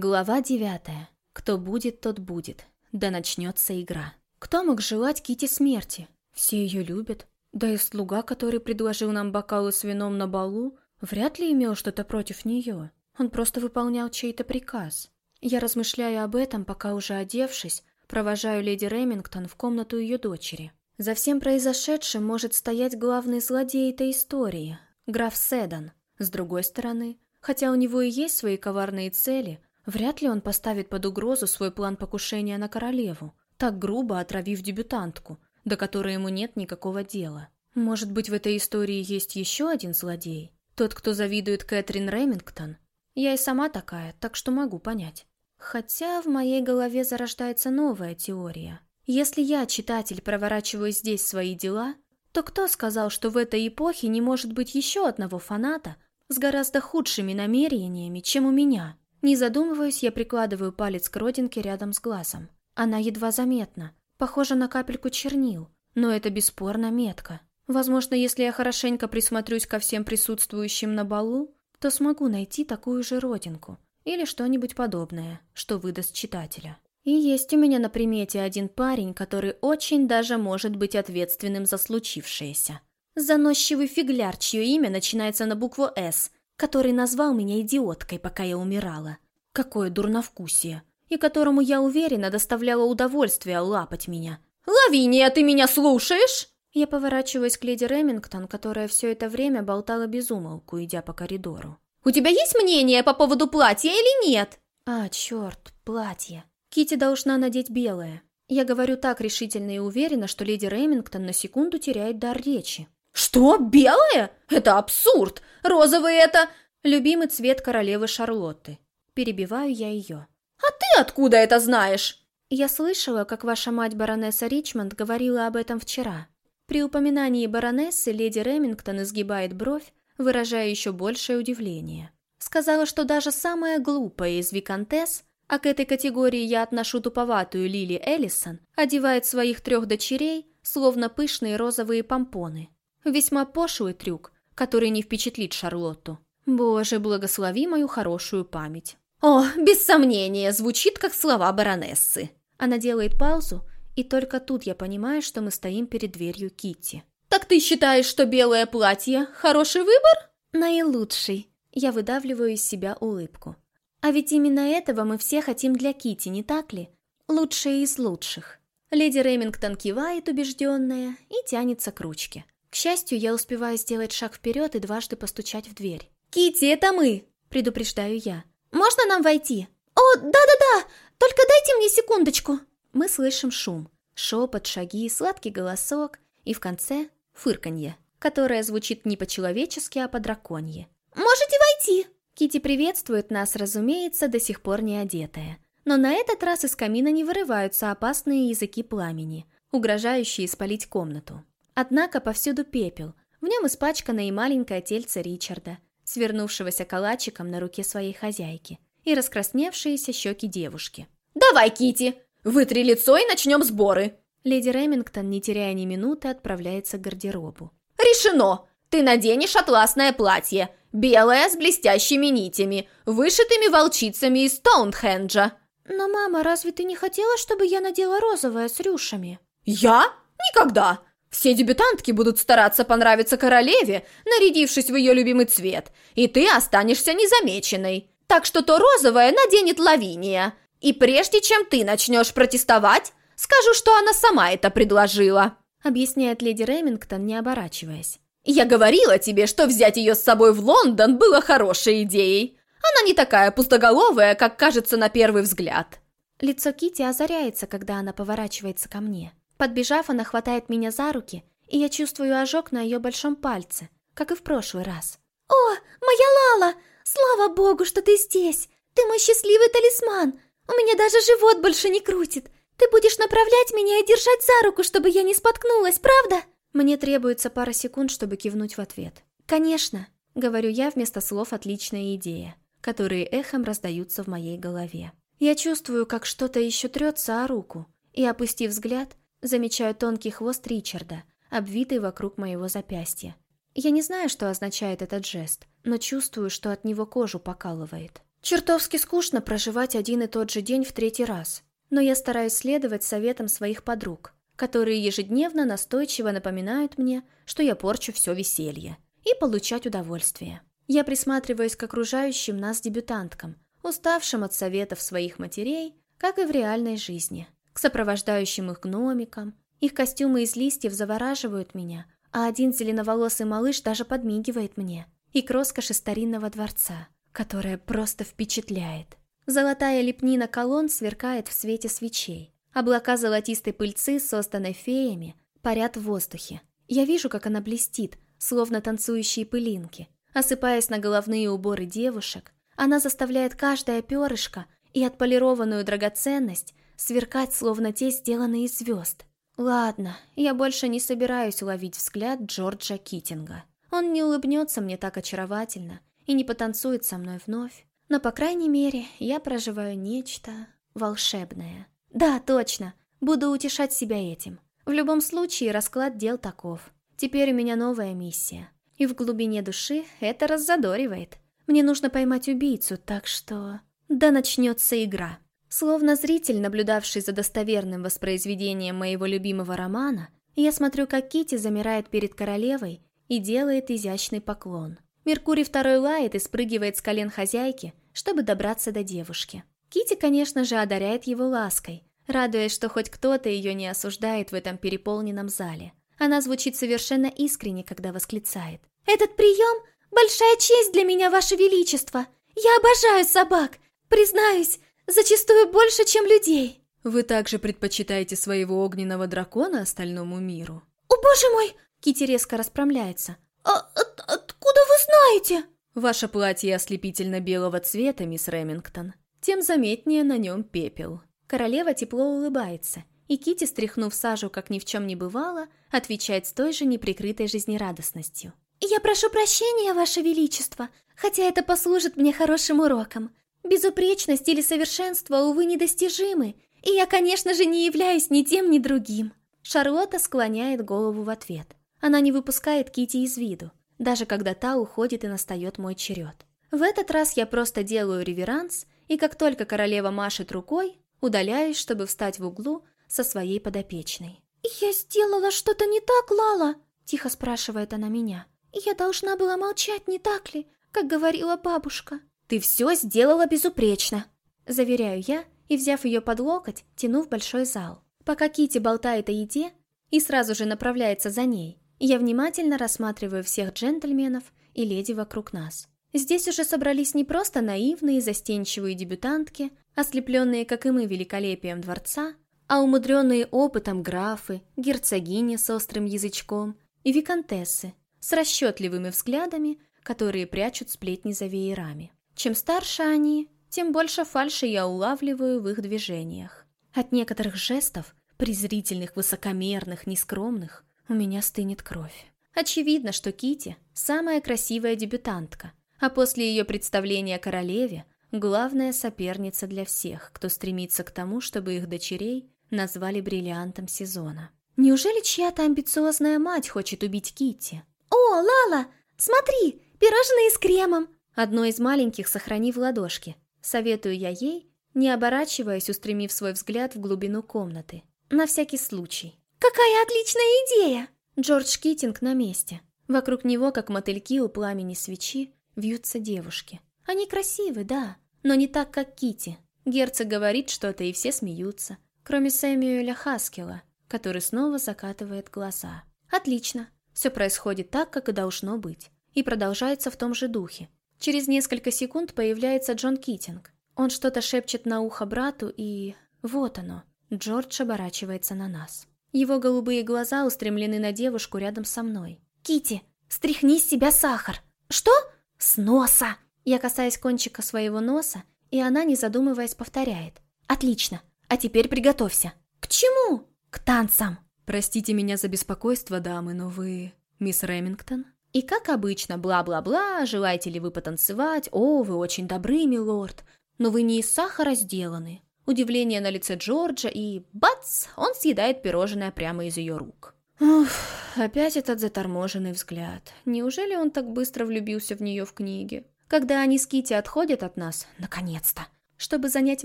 Глава девятая. Кто будет, тот будет. Да начнется игра. Кто мог желать Кити смерти? Все ее любят. Да и слуга, который предложил нам бокалы с вином на балу, вряд ли имел что-то против нее. Он просто выполнял чей-то приказ. Я размышляю об этом, пока уже одевшись, провожаю леди Ремингтон в комнату ее дочери. За всем произошедшим может стоять главный злодей этой истории – граф Седан. С другой стороны, хотя у него и есть свои коварные цели, вряд ли он поставит под угрозу свой план покушения на королеву, так грубо отравив дебютантку, до которой ему нет никакого дела. Может быть, в этой истории есть еще один злодей? Тот, кто завидует Кэтрин Ремингтон? Я и сама такая, так что могу понять. Хотя в моей голове зарождается новая теория. Если я, читатель, проворачиваю здесь свои дела, то кто сказал, что в этой эпохе не может быть еще одного фаната с гораздо худшими намерениями, чем у меня? Не задумываясь, я прикладываю палец к родинке рядом с глазом. Она едва заметна, похожа на капельку чернил, но это бесспорно метка. Возможно, если я хорошенько присмотрюсь ко всем присутствующим на балу, то смогу найти такую же родинку или что-нибудь подобное, что выдаст читателя. И есть у меня на примете один парень, который очень даже может быть ответственным за случившееся. Заносчивый фигляр, чье имя начинается на букву «С», который назвал меня идиоткой, пока я умирала. Какое дурновкусие. И которому, я уверена, доставляло удовольствие лапать меня. «Лавиния, ты меня слушаешь?» Я поворачиваюсь к леди Ремингтон, которая все это время болтала без умолку, идя по коридору. «У тебя есть мнение по поводу платья или нет?» «А, черт, платье. Кити должна надеть белое». Я говорю так решительно и уверенно, что леди Ремингтон на секунду теряет дар речи. «Что? Белое? Это абсурд! Розовый это...» Любимый цвет королевы Шарлотты. Перебиваю я ее. «А ты откуда это знаешь?» Я слышала, как ваша мать баронесса Ричмонд говорила об этом вчера. При упоминании баронессы леди Ремингтон изгибает бровь, выражая еще большее удивление. Сказала, что даже самая глупая из виконтесс, а к этой категории я отношу туповатую Лили Эллисон, одевает своих трех дочерей, словно пышные розовые помпоны. Весьма пошлый трюк, который не впечатлит Шарлотту. Боже, благослови мою хорошую память. О, без сомнения, звучит как слова баронессы. Она делает паузу, и только тут я понимаю, что мы стоим перед дверью Китти. «Так ты считаешь, что белое платье – хороший выбор?» «Наилучший». Я выдавливаю из себя улыбку. «А ведь именно этого мы все хотим для Кити, не так ли? Лучшее из лучших». Леди Ремингтон кивает, убежденная, и тянется к ручке. К счастью, я успеваю сделать шаг вперед и дважды постучать в дверь. Кити, это мы!» – предупреждаю я. «Можно нам войти?» «О, да-да-да! Только дайте мне секундочку!» Мы слышим шум, шепот, шаги, сладкий голосок и в конце фырканье, которое звучит не по-человечески, а по-драконье. «Можете войти!» Кити приветствует нас, разумеется, до сих пор не одетая. Но на этот раз из камина не вырываются опасные языки пламени, угрожающие спалить комнату. Однако повсюду пепел, в нем испачкано и маленькое тельце Ричарда, свернувшегося калачиком на руке своей хозяйки, и раскрасневшиеся щеки девушки. «Давай, Кити, Вытри лицо и начнем сборы!» Леди Ремингтон, не теряя ни минуты, отправляется к гардеробу. «Решено! Ты наденешь атласное платье, белое с блестящими нитями, вышитыми волчицами из Стоунхенджа!» «Но, мама, разве ты не хотела, чтобы я надела розовое с рюшами?» «Я? Никогда! Все дебютантки будут стараться понравиться королеве, нарядившись в ее любимый цвет, и ты останешься незамеченной. Так что то розовое наденет Лавиния, и прежде чем ты начнешь протестовать, скажу, что она сама это предложила», объясняет леди Ремингтон, не оборачиваясь. «Я говорила тебе, что взять ее с собой в Лондон было хорошей идеей. Она не такая пустоголовая, как кажется на первый взгляд». Лицо Кити озаряется, когда она поворачивается ко мне. Подбежав, она хватает меня за руки, и я чувствую ожог на ее большом пальце, как и в прошлый раз. «О, моя Лала! Слава богу, что ты здесь! Ты мой счастливый талисман! У меня даже живот больше не крутит. Ты будешь направлять меня и держать за руку, чтобы я не споткнулась, правда? Мне требуется пара секунд, чтобы кивнуть в ответ. Конечно, говорю я вместо слов отличная идея, которые эхом раздаются в моей голове. Я чувствую, как что-то еще трется о руку, и, опустив взгляд, замечаю тонкий хвост Ричарда, обвитый вокруг моего запястья. Я не знаю, что означает этот жест, но чувствую, что от него кожу покалывает. Чертовски скучно проживать один и тот же день в третий раз, но я стараюсь следовать советам своих подруг, которые ежедневно настойчиво напоминают мне, что я порчу все веселье, и получать удовольствие. Я присматриваюсь к окружающим нас дебютанткам, уставшим от советов своих матерей, как и в реальной жизни, к сопровождающим их гномикам. Их костюмы из листьев завораживают меня, а один зеленоволосый малыш даже подмигивает мне. И к роскоши старинного дворца, которая просто впечатляет. Золотая лепнина колонн сверкает в свете свечей. Облака золотистой пыльцы, созданной феями, парят в воздухе. Я вижу, как она блестит, словно танцующие пылинки. Осыпаясь на головные уборы девушек, она заставляет каждое перышко и отполированную драгоценность сверкать, словно те сделаны из звезд. Ладно, я больше не собираюсь ловить взгляд Джорджа Китинга. Он не улыбнется мне так очаровательно и не потанцует со мной вновь. Но, по крайней мере, я проживаю нечто волшебное. Да, точно, буду утешать себя этим. В любом случае, расклад дел таков. Теперь у меня новая миссия. И в глубине души это раззадоривает. Мне нужно поймать убийцу, так что... Да начнется игра. Словно зритель, наблюдавший за достоверным воспроизведением моего любимого романа, я смотрю, как Кити замирает перед королевой и делает изящный поклон. Меркурий второй лает и спрыгивает с колен хозяйки, чтобы добраться до девушки. Кити, конечно же, одаряет его лаской, радуясь, что хоть кто-то ее не осуждает в этом переполненном зале. Она звучит совершенно искренне, когда восклицает. «Этот прием – большая честь для меня, Ваше Величество! Я обожаю собак! Признаюсь, зачастую больше, чем людей!» «Вы также предпочитаете своего огненного дракона остальному миру?» «О, боже мой!» Кити резко расправляется. «А от откуда вы знаете?» «Ваше платье ослепительно-белого цвета, мисс Ремингтон. Тем заметнее на нем пепел». Королева тепло улыбается, и Кити, стряхнув сажу, как ни в чем не бывало, отвечает с той же неприкрытой жизнерадостностью. «Я прошу прощения, Ваше Величество, хотя это послужит мне хорошим уроком. Безупречность или совершенство, увы, недостижимы, и я, конечно же, не являюсь ни тем, ни другим». Шарлотта склоняет голову в ответ. Она не выпускает Кити из виду, даже когда та уходит и настает мой черед. В этот раз я просто делаю реверанс, и как только королева машет рукой, удаляюсь, чтобы встать в углу со своей подопечной. «Я сделала что-то не так, Лала?» – тихо спрашивает она меня. «Я должна была молчать, не так ли, как говорила бабушка?» «Ты все сделала безупречно!» – заверяю я и, взяв ее под локоть, тяну в большой зал. Пока Кити болтает о еде и сразу же направляется за ней, я внимательно рассматриваю всех джентльменов и леди вокруг нас. Здесь уже собрались не просто наивные, застенчивые дебютантки, ослепленные, как и мы, великолепием дворца, а умудренные опытом графы, герцогини с острым язычком и виконтессы с расчетливыми взглядами, которые прячут сплетни за веерами. Чем старше они, тем больше фальши я улавливаю в их движениях. От некоторых жестов, презрительных, высокомерных, нескромных, у меня стынет кровь. Очевидно, что Кити самая красивая дебютантка, а после ее представления королеве главная соперница для всех, кто стремится к тому, чтобы их дочерей назвали бриллиантом сезона. Неужели чья-то амбициозная мать хочет убить Кити? «О, Лала, смотри, пирожные с кремом!» Одно из маленьких сохрани в ладошке. Советую я ей, не оборачиваясь, устремив свой взгляд в глубину комнаты. На всякий случай. «Какая отличная идея!» Джордж Китинг на месте. Вокруг него, как мотыльки у пламени свечи, вьются девушки. Они красивы, да, но не так, как Кити. Герцог говорит что-то, и все смеются. Кроме Сэмюэля Хаскела, который снова закатывает глаза. Отлично. Все происходит так, как и должно быть. И продолжается в том же духе. Через несколько секунд появляется Джон Китинг. Он что-то шепчет на ухо брату, и... Вот оно. Джордж оборачивается на нас. Его голубые глаза устремлены на девушку рядом со мной. Кити, стряхни с себя сахар. Что? С носа. Я касаюсь кончика своего носа, и она, не задумываясь, повторяет. Отлично. А теперь приготовься. К чему? К танцам. Простите меня за беспокойство, дамы, но вы... Мисс Ремингтон? И как обычно, бла-бла-бла, желаете ли вы потанцевать? О, вы очень добры, милорд. Но вы не из сахара сделаны. Удивление на лице Джорджа и, бац, он съедает пирожное прямо из ее рук. Уф, опять этот заторможенный взгляд. Неужели он так быстро влюбился в нее в книге? Когда они с Кити отходят от нас, наконец-то, чтобы занять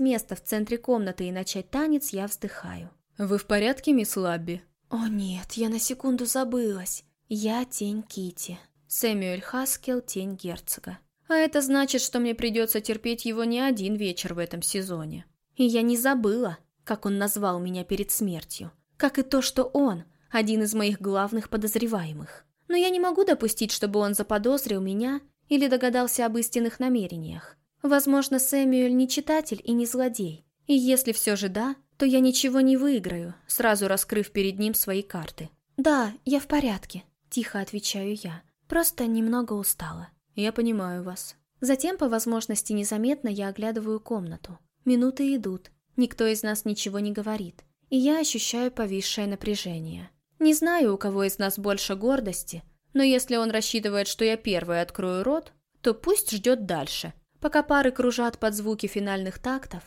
место в центре комнаты и начать танец, я вздыхаю. «Вы в порядке, мисс Лабби?» «О нет, я на секунду забылась. Я тень Кити. Сэмюэль Хаскел – тень герцога. А это значит, что мне придется терпеть его не один вечер в этом сезоне. И я не забыла, как он назвал меня перед смертью. Как и то, что он – один из моих главных подозреваемых. Но я не могу допустить, чтобы он заподозрил меня или догадался об истинных намерениях. Возможно, Сэмюэль не читатель и не злодей. И если все же да, то я ничего не выиграю, сразу раскрыв перед ним свои карты. «Да, я в порядке», – тихо отвечаю я. «Просто немного устала». «Я понимаю вас». Затем, по возможности незаметно, я оглядываю комнату. Минуты идут. Никто из нас ничего не говорит. И я ощущаю повисшее напряжение. Не знаю, у кого из нас больше гордости, но если он рассчитывает, что я первая открою рот, то пусть ждет дальше, пока пары кружат под звуки финальных тактов.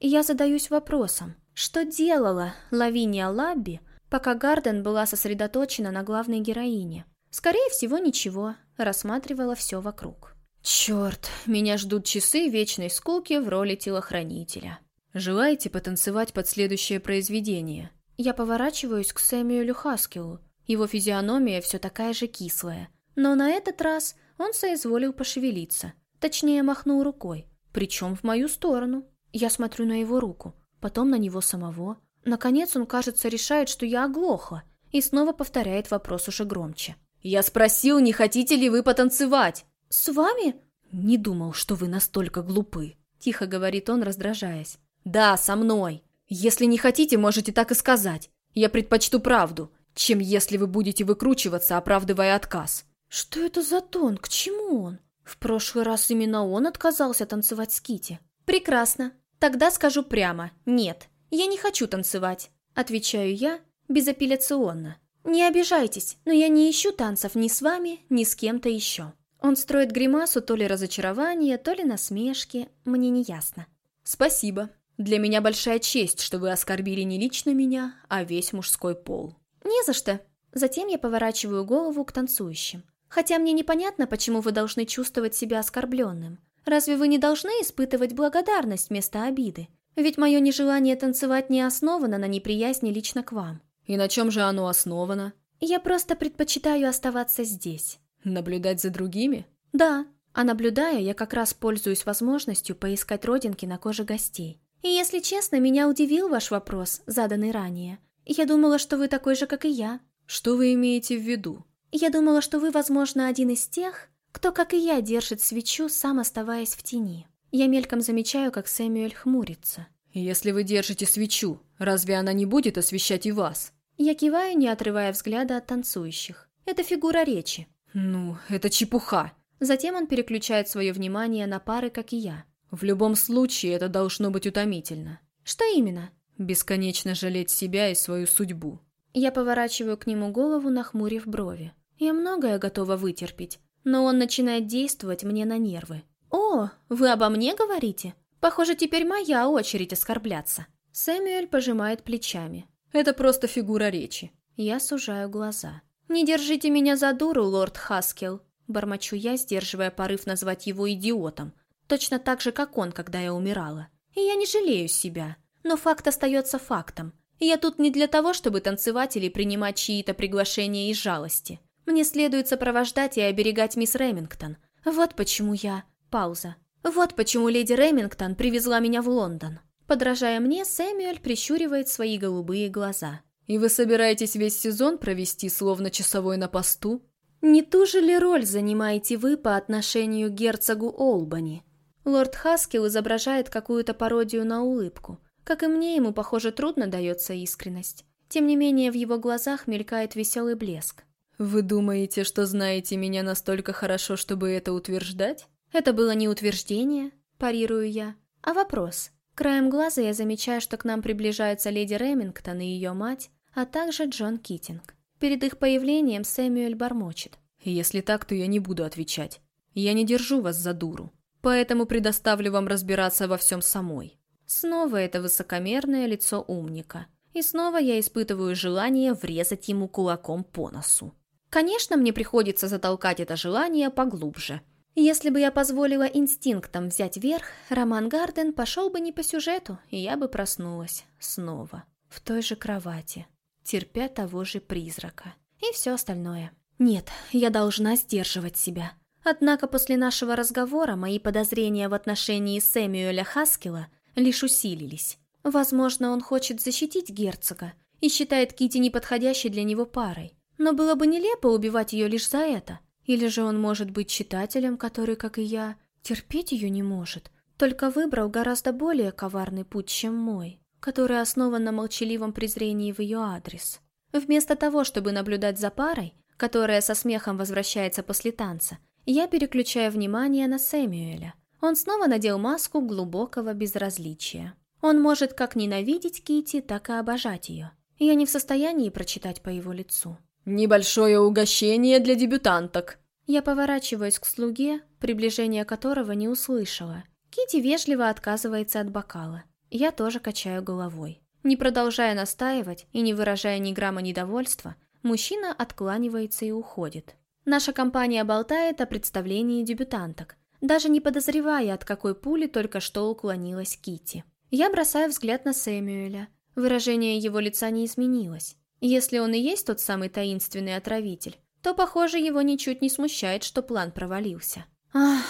И я задаюсь вопросом, что делала Лавиния Лабби, пока Гарден была сосредоточена на главной героине? Скорее всего, ничего, рассматривала все вокруг. Черт, меня ждут часы вечной скуки в роли телохранителя. Желаете потанцевать под следующее произведение? Я поворачиваюсь к Сэмюэлю Хаскелу. Его физиономия все такая же кислая. Но на этот раз он соизволил пошевелиться. Точнее, махнул рукой. Причем в мою сторону. Я смотрю на его руку потом на него самого. Наконец он, кажется, решает, что я оглохла, и снова повторяет вопрос уже громче. «Я спросил, не хотите ли вы потанцевать?» «С вами?» «Не думал, что вы настолько глупы», — тихо говорит он, раздражаясь. «Да, со мной. Если не хотите, можете так и сказать. Я предпочту правду, чем если вы будете выкручиваться, оправдывая отказ». «Что это за тон? К чему он? В прошлый раз именно он отказался танцевать с Кити. «Прекрасно. Тогда скажу прямо «нет». Я не хочу танцевать. Отвечаю я безапелляционно. Не обижайтесь, но я не ищу танцев ни с вами, ни с кем-то еще. Он строит гримасу то ли разочарования, то ли насмешки, мне не ясно. Спасибо. Для меня большая честь, что вы оскорбили не лично меня, а весь мужской пол. Не за что. Затем я поворачиваю голову к танцующим. Хотя мне непонятно, почему вы должны чувствовать себя оскорбленным. Разве вы не должны испытывать благодарность вместо обиды? Ведь мое нежелание танцевать не основано на неприязни лично к вам. И на чем же оно основано? Я просто предпочитаю оставаться здесь. Наблюдать за другими? Да. А наблюдая, я как раз пользуюсь возможностью поискать родинки на коже гостей. И если честно, меня удивил ваш вопрос, заданный ранее. Я думала, что вы такой же, как и я. Что вы имеете в виду? Я думала, что вы, возможно, один из тех, кто, как и я, держит свечу, сам оставаясь в тени. Я мельком замечаю, как Сэмюэль хмурится. «Если вы держите свечу, разве она не будет освещать и вас?» Я киваю, не отрывая взгляда от танцующих. Это фигура речи. «Ну, это чепуха!» Затем он переключает свое внимание на пары, как и я. «В любом случае, это должно быть утомительно». «Что именно?» «Бесконечно жалеть себя и свою судьбу». Я поворачиваю к нему голову, нахмурив брови. Я многое готова вытерпеть, но он начинает действовать мне на нервы. «О, вы обо мне говорите? Похоже, теперь моя очередь оскорбляться». Сэмюэль пожимает плечами. «Это просто фигура речи». Я сужаю глаза. «Не держите меня за дуру, лорд Хаскел», бормочу я, сдерживая порыв назвать его идиотом, точно так же, как он, когда я умирала. И я не жалею себя. Но факт остается фактом. Я тут не для того, чтобы танцевать или принимать чьи-то приглашения из жалости. Мне следует сопровождать и оберегать мисс Ремингтон. Вот почему я... Пауза. Вот почему леди Ремингтон привезла меня в Лондон. Подражая мне, Сэмюэль прищуривает свои голубые глаза. «И вы собираетесь весь сезон провести словно часовой на посту?» «Не ту же ли роль занимаете вы по отношению к герцогу Олбани?» Лорд Хаскил изображает какую-то пародию на улыбку. Как и мне, ему, похоже, трудно дается искренность. Тем не менее, в его глазах мелькает веселый блеск. «Вы думаете, что знаете меня настолько хорошо, чтобы это утверждать?» «Это было не утверждение», – парирую я, – «а вопрос». Краем глаза я замечаю, что к нам приближаются леди Ремингтон и ее мать, а также Джон Китинг. Перед их появлением Сэмюэль бормочет. «Если так, то я не буду отвечать. Я не держу вас за дуру, поэтому предоставлю вам разбираться во всем самой». Снова это высокомерное лицо умника. И снова я испытываю желание врезать ему кулаком по носу. Конечно, мне приходится затолкать это желание поглубже. Если бы я позволила инстинктам взять верх, роман Гарден пошел бы не по сюжету, и я бы проснулась снова, в той же кровати, терпя того же призрака. И все остальное. Нет, я должна сдерживать себя. Однако после нашего разговора мои подозрения в отношении Сэмюэля Хаскила лишь усилились. Возможно, он хочет защитить герцога и считает Кити неподходящей для него парой. Но было бы нелепо убивать ее лишь за это. Или же он может быть читателем, который, как и я, терпеть ее не может, только выбрал гораздо более коварный путь, чем мой, который основан на молчаливом презрении в ее адрес. Вместо того, чтобы наблюдать за парой, которая со смехом возвращается после танца, я переключаю внимание на Сэмюэля. Он снова надел маску глубокого безразличия. Он может как ненавидеть Кити, так и обожать ее. Я не в состоянии прочитать по его лицу. «Небольшое угощение для дебютанток». Я поворачиваюсь к слуге, приближение которого не услышала. Кити вежливо отказывается от бокала. Я тоже качаю головой. Не продолжая настаивать и не выражая ни грамма недовольства, мужчина откланивается и уходит. Наша компания болтает о представлении дебютанток, даже не подозревая, от какой пули только что уклонилась Кити. Я бросаю взгляд на Сэмюэля. Выражение его лица не изменилось. Если он и есть тот самый таинственный отравитель, то, похоже, его ничуть не смущает, что план провалился. Ах,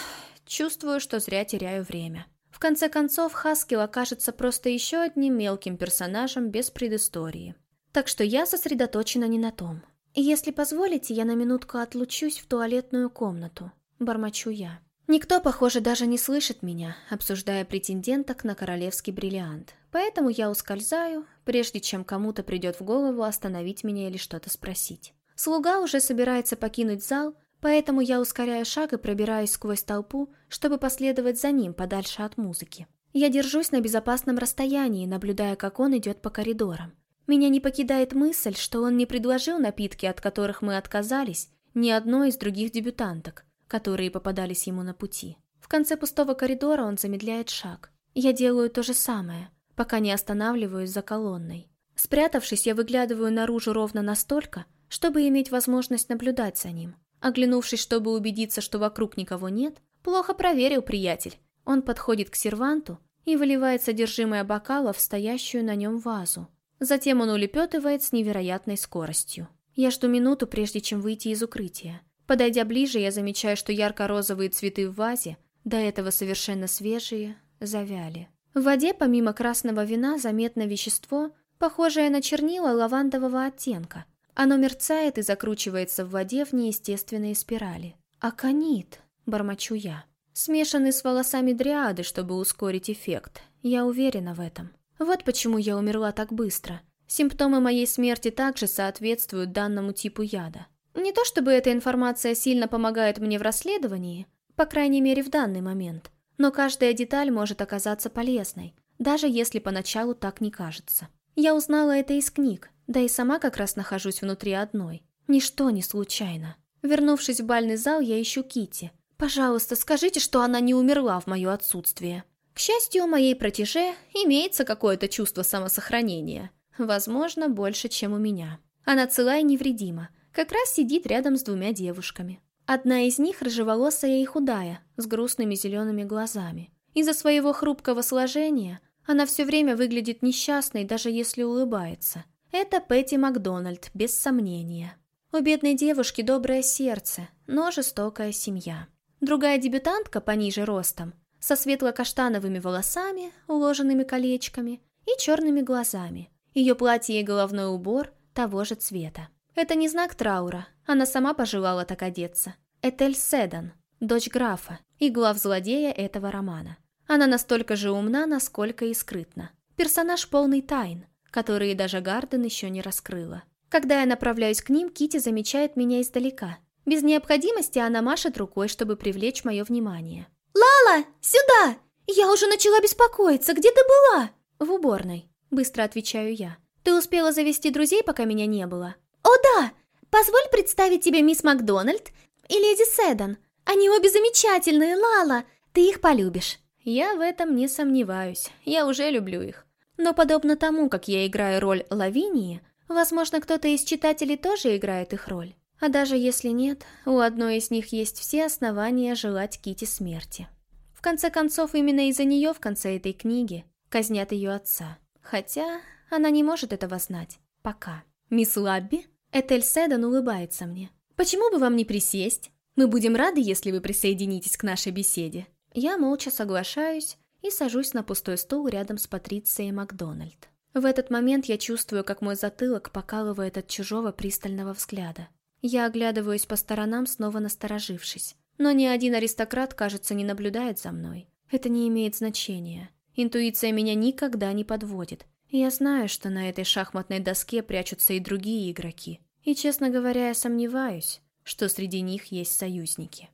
чувствую, что зря теряю время. В конце концов, Хаскил окажется просто еще одним мелким персонажем без предыстории. Так что я сосредоточена не на том. «Если позволите, я на минутку отлучусь в туалетную комнату», — бормочу я. Никто, похоже, даже не слышит меня, обсуждая претенденток на королевский бриллиант. Поэтому я ускользаю, прежде чем кому-то придет в голову остановить меня или что-то спросить. Слуга уже собирается покинуть зал, поэтому я ускоряю шаг и пробираюсь сквозь толпу, чтобы последовать за ним подальше от музыки. Я держусь на безопасном расстоянии, наблюдая, как он идет по коридорам. Меня не покидает мысль, что он не предложил напитки, от которых мы отказались, ни одной из других дебютанток, которые попадались ему на пути. В конце пустого коридора он замедляет шаг. Я делаю то же самое, пока не останавливаюсь за колонной. Спрятавшись, я выглядываю наружу ровно настолько, чтобы иметь возможность наблюдать за ним. Оглянувшись, чтобы убедиться, что вокруг никого нет, плохо проверил приятель. Он подходит к серванту и выливает содержимое бокала в стоящую на нем вазу. Затем он улепетывает с невероятной скоростью. Я жду минуту, прежде чем выйти из укрытия. Подойдя ближе, я замечаю, что ярко-розовые цветы в вазе, до этого совершенно свежие, завяли. В воде, помимо красного вина, заметно вещество, похожее на чернила лавандового оттенка. Оно мерцает и закручивается в воде в неестественные спирали. «Аконит», — бормочу я. Смешанный с волосами дриады, чтобы ускорить эффект. Я уверена в этом. Вот почему я умерла так быстро. Симптомы моей смерти также соответствуют данному типу яда. Не то чтобы эта информация сильно помогает мне в расследовании, по крайней мере в данный момент, но каждая деталь может оказаться полезной, даже если поначалу так не кажется. Я узнала это из книг, да и сама как раз нахожусь внутри одной. Ничто не случайно. Вернувшись в бальный зал, я ищу Кити. Пожалуйста, скажите, что она не умерла в мое отсутствие. К счастью, у моей протеже имеется какое-то чувство самосохранения. Возможно, больше, чем у меня. Она цела и невредима. Как раз сидит рядом с двумя девушками. Одна из них рыжеволосая и худая, с грустными зелеными глазами. Из-за своего хрупкого сложения она все время выглядит несчастной, даже если улыбается. Это Пэтти Макдональд, без сомнения. У бедной девушки доброе сердце, но жестокая семья. Другая дебютантка пониже ростом со светло-каштановыми волосами, уложенными колечками, и черными глазами. Ее платье и головной убор того же цвета. Это не знак траура, она сама пожелала так одеться. Этель Седан, дочь графа и глав злодея этого романа. Она настолько же умна, насколько и скрытна. Персонаж полный тайн, которые даже Гарден еще не раскрыла. Когда я направляюсь к ним, Кити замечает меня издалека. Без необходимости она машет рукой, чтобы привлечь мое внимание. «Лала, сюда! Я уже начала беспокоиться. Где ты была?» «В уборной», — быстро отвечаю я. «Ты успела завести друзей, пока меня не было?» «О да! Позволь представить тебе мисс Макдональд и леди Седан. Они обе замечательные, Лала. Ты их полюбишь». Я в этом не сомневаюсь. Я уже люблю их. Но подобно тому, как я играю роль Лавинии, возможно, кто-то из читателей тоже играет их роль. А даже если нет, у одной из них есть все основания желать Кити смерти. В конце концов, именно из-за нее в конце этой книги казнят ее отца. Хотя она не может этого знать. Пока. «Мисс Лабби?» Этель Седан улыбается мне. «Почему бы вам не присесть? Мы будем рады, если вы присоединитесь к нашей беседе». Я молча соглашаюсь и сажусь на пустой стул рядом с Патрицией Макдональд. В этот момент я чувствую, как мой затылок покалывает от чужого пристального взгляда. Я оглядываюсь по сторонам, снова насторожившись. Но ни один аристократ, кажется, не наблюдает за мной. Это не имеет значения. Интуиция меня никогда не подводит. Я знаю, что на этой шахматной доске прячутся и другие игроки. И, честно говоря, я сомневаюсь, что среди них есть союзники.